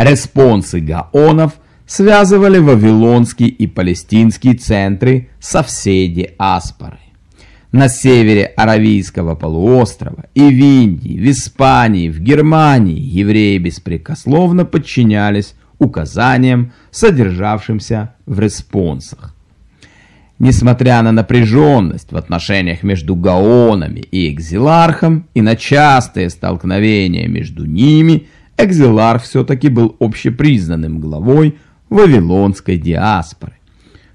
Респонсы гаонов связывали вавилонские и палестинские центры со всей диаспорой. На севере Аравийского полуострова и в Индии, в Испании, в Германии евреи беспрекословно подчинялись указаниям, содержавшимся в респонсах. Несмотря на напряженность в отношениях между гаонами и экзилархом и на частые столкновения между ними, экзиларх все-таки был общепризнанным главой вавилонской диаспоры.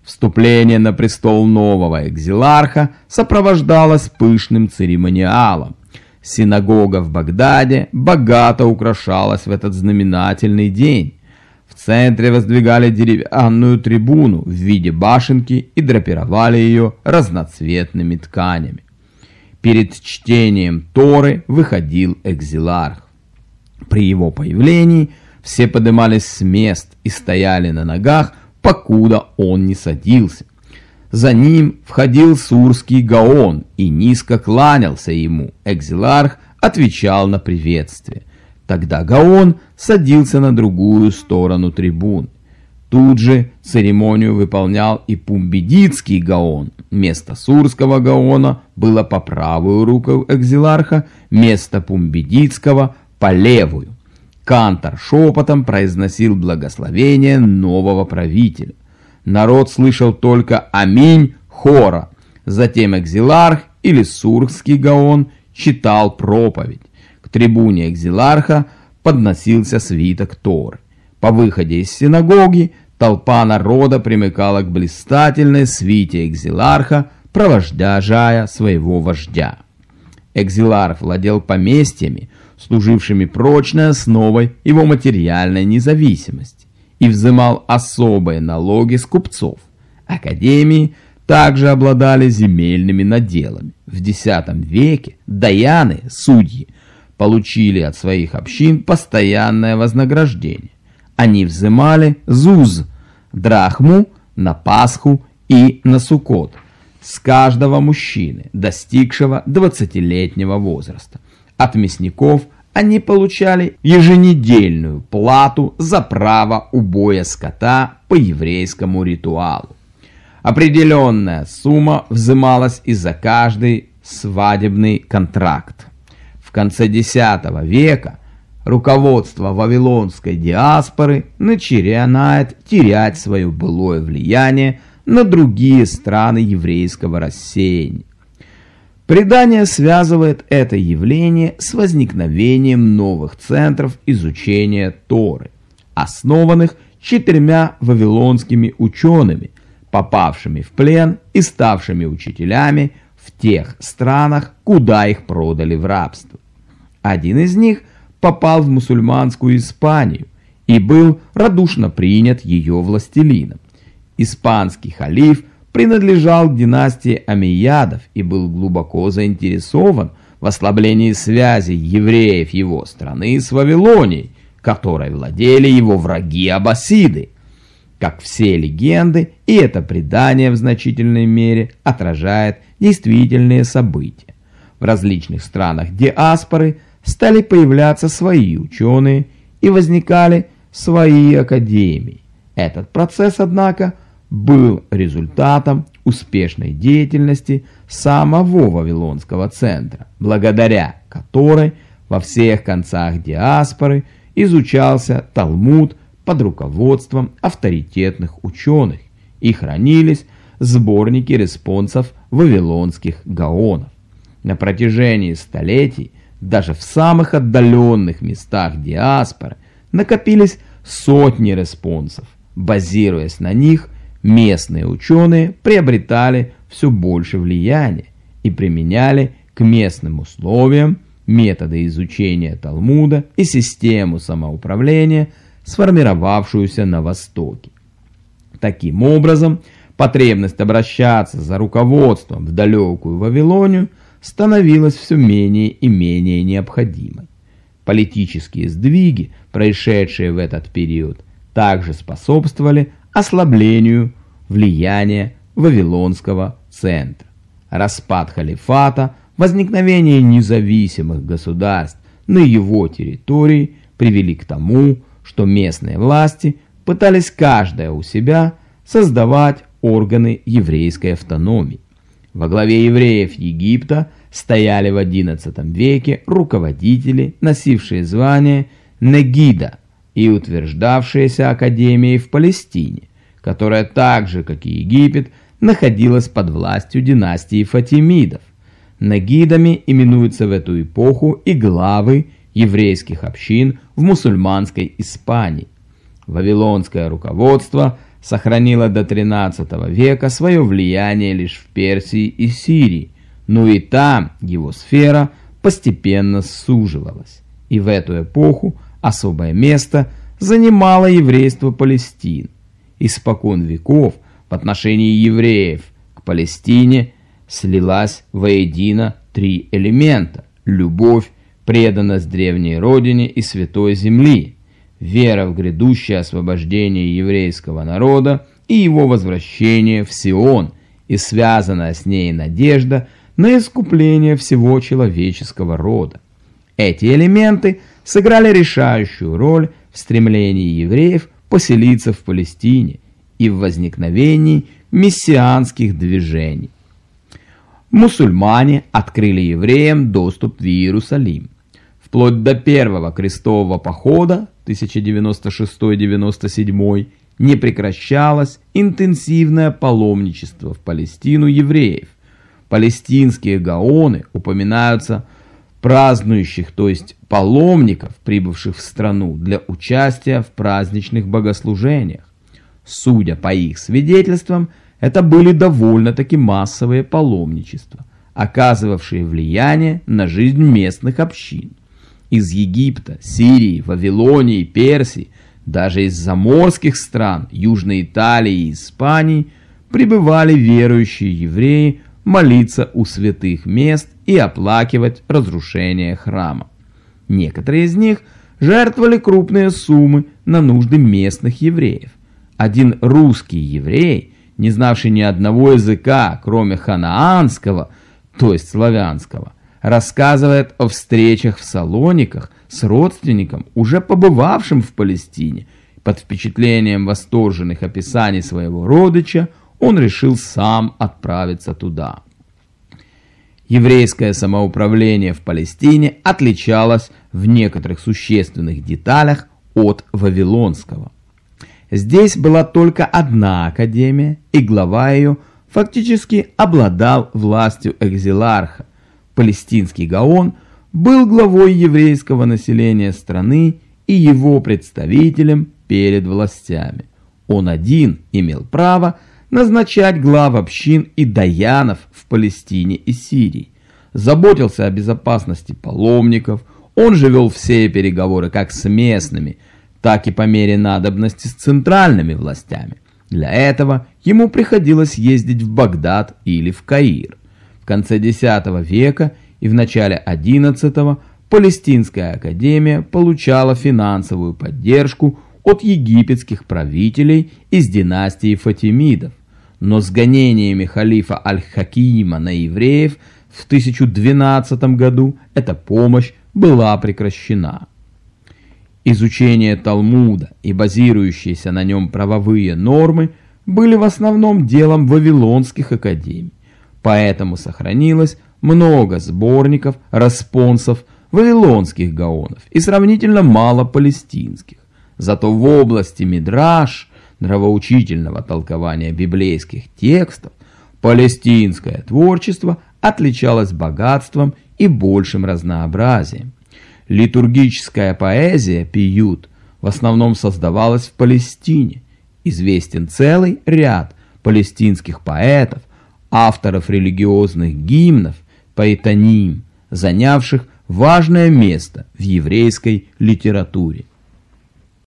Вступление на престол нового экзиларха сопровождалось пышным церемониалом. Синагога в Багдаде богато украшалась в этот знаменательный день. В центре воздвигали деревянную трибуну в виде башенки и драпировали ее разноцветными тканями. Перед чтением Торы выходил экзиларх. При его появлении все поднимались с мест и стояли на ногах, покуда он не садился. За ним входил сурский гаон и низко кланялся ему. Экзиларх отвечал на приветствие. Тогда гаон садился на другую сторону трибун. Тут же церемонию выполнял и пумбедитский гаон. Место сурского гаона было по правую руку экзиларха, место пумбедитского по левую. Кантор шепотом произносил благословение нового правителя. Народ слышал только «Аминь» хора. Затем экзиларх или сургский гаон читал проповедь. К трибуне экзиларха подносился свиток Торы. По выходе из синагоги толпа народа примыкала к блистательной свите экзиларха, провождя своего вождя. Экзиларх владел поместьями, служившими прочной основой его материальной независимости, и взимал особые налоги с купцов. Академии также обладали земельными наделами. В X веке даяны, судьи, получили от своих общин постоянное вознаграждение. Они взимали зуз, драхму на Пасху и на Суккот с каждого мужчины, достигшего 20-летнего возраста. От мясников они получали еженедельную плату за право убоя скота по еврейскому ритуалу. Определенная сумма взималась и за каждый свадебный контракт. В конце X века руководство вавилонской диаспоры начинает терять свое былое влияние на другие страны еврейского рассеяния. Предание связывает это явление с возникновением новых центров изучения Торы, основанных четырьмя вавилонскими учеными, попавшими в плен и ставшими учителями в тех странах, куда их продали в рабство. Один из них попал в мусульманскую Испанию и был радушно принят ее властелином. Испанский халиф – принадлежал к династии Амиядов и был глубоко заинтересован в ослаблении связи евреев его страны с Вавилонией, которой владели его враги Аббасиды. Как все легенды, и это предание в значительной мере отражает действительные события. В различных странах диаспоры стали появляться свои ученые и возникали свои академии. Этот процесс, однако, был результатом успешной деятельности самого Вавилонского центра, благодаря которой во всех концах диаспоры изучался Талмуд под руководством авторитетных ученых и хранились сборники респонсов вавилонских гаонов. На протяжении столетий даже в самых отдаленных местах диаспоры накопились сотни респонсов. Базируясь на них, местные ученые приобретали все больше влияния и применяли к местным условиям методы изучения Талмуда и систему самоуправления, сформировавшуюся на Востоке. Таким образом, потребность обращаться за руководством в далекую Вавилонию становилась все менее и менее необходимой. Политические сдвиги, происшедшие в этот период, также способствовали ослаблению влияния Вавилонского центра. Распад халифата, возникновение независимых государств на его территории привели к тому, что местные власти пытались каждая у себя создавать органы еврейской автономии. Во главе евреев Египта стояли в XI веке руководители, носившие звание Негида и утверждавшиеся академией в Палестине, которая так же, как и Египет, находилась под властью династии Фатимидов. Нагидами именуются в эту эпоху и главы еврейских общин в мусульманской Испании. Вавилонское руководство сохранило до XIII века свое влияние лишь в Персии и Сирии, но и там его сфера постепенно суживалась. И в эту эпоху особое место занимало еврейство Палестины. Испокон веков в отношении евреев к Палестине слилась воедино три элемента – любовь, преданность древней родине и святой земли, вера в грядущее освобождение еврейского народа и его возвращение в Сион и связанная с ней надежда на искупление всего человеческого рода. Эти элементы сыграли решающую роль в стремлении евреев поселиться в Палестине и в возникновении мессианских движений. Мусульмане открыли евреям доступ в Иерусалим. Вплоть до первого крестового похода 1096-97 не прекращалось интенсивное паломничество в Палестину евреев. Палестинские гаоны упоминаются празднующих, то есть паломников, прибывших в страну для участия в праздничных богослужениях. Судя по их свидетельствам, это были довольно-таки массовые паломничества, оказывавшие влияние на жизнь местных общин. Из Египта, Сирии, Вавилонии, Персии, даже из заморских стран Южной Италии и Испании прибывали верующие евреи молиться у святых мест и оплакивать разрушение храма. Некоторые из них жертвовали крупные суммы на нужды местных евреев. Один русский еврей, не знавший ни одного языка, кроме ханаанского, то есть славянского, рассказывает о встречах в Салониках с родственником, уже побывавшим в Палестине. Под впечатлением восторженных описаний своего родича он решил сам отправиться туда. Еврейское самоуправление в Палестине отличалось в некоторых существенных деталях от вавилонского. Здесь была только одна академия, и глава ее фактически обладал властью экзиларха. Палестинский Гаон был главой еврейского населения страны и его представителем перед властями. Он один имел право назначать глав общин и даянов в Палестине и Сирии. Заботился о безопасности паломников, он же вел все переговоры как с местными – так и по мере надобности с центральными властями. Для этого ему приходилось ездить в Багдад или в Каир. В конце X века и в начале XI Палестинская академия получала финансовую поддержку от египетских правителей из династии Фатимидов. Но с гонениями халифа Аль-Хакима на евреев в 1012 году эта помощь была прекращена. Изучение Талмуда и базирующиеся на нем правовые нормы были в основном делом вавилонских академий, поэтому сохранилось много сборников, распонсов вавилонских гаонов и сравнительно мало палестинских. Зато в области Мидраш, нравоучительного толкования библейских текстов, палестинское творчество отличалось богатством и большим разнообразием. Литургическая поэзия пиют в основном создавалась в Палестине. Известен целый ряд палестинских поэтов, авторов религиозных гимнов, поэтоним, занявших важное место в еврейской литературе.